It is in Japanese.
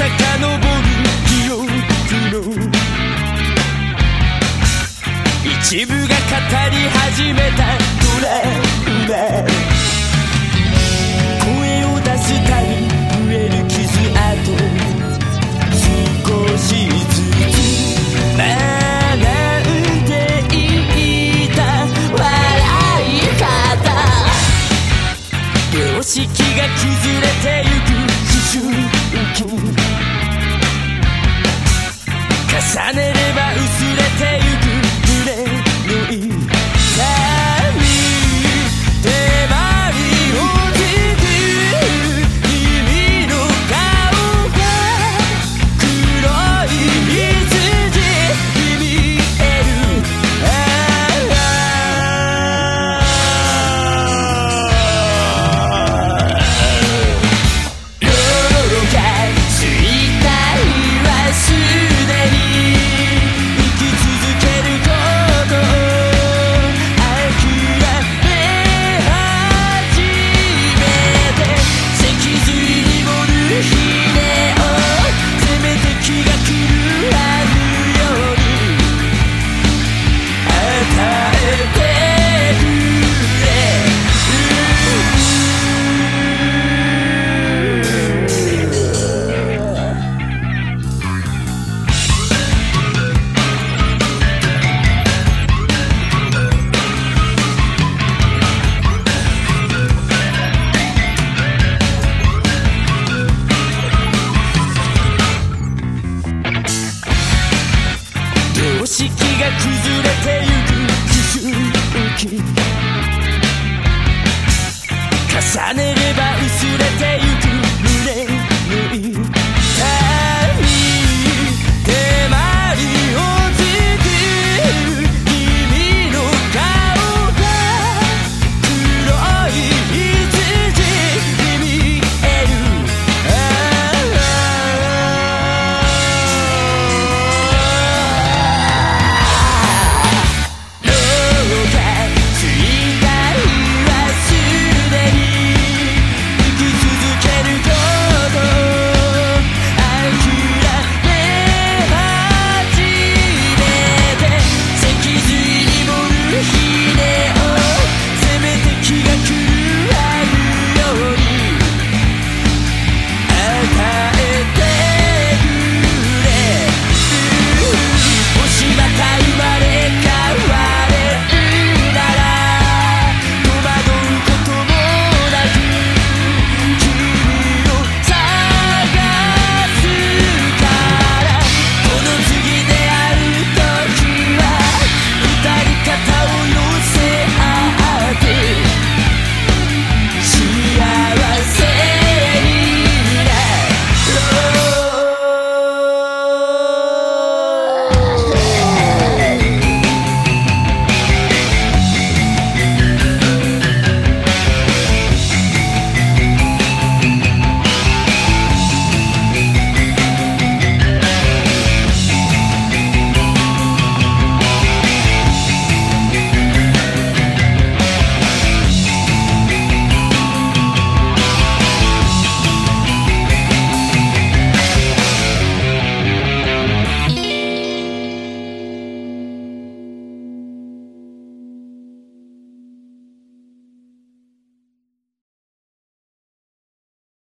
遡る記憶の一部が語り始めたドラマ声を出すたび増える傷跡。少しずつ学んでいた笑い方な式が崩れてゆく重ねれば薄い式が崩れてゆく。思春期重ねれば薄れてゆく。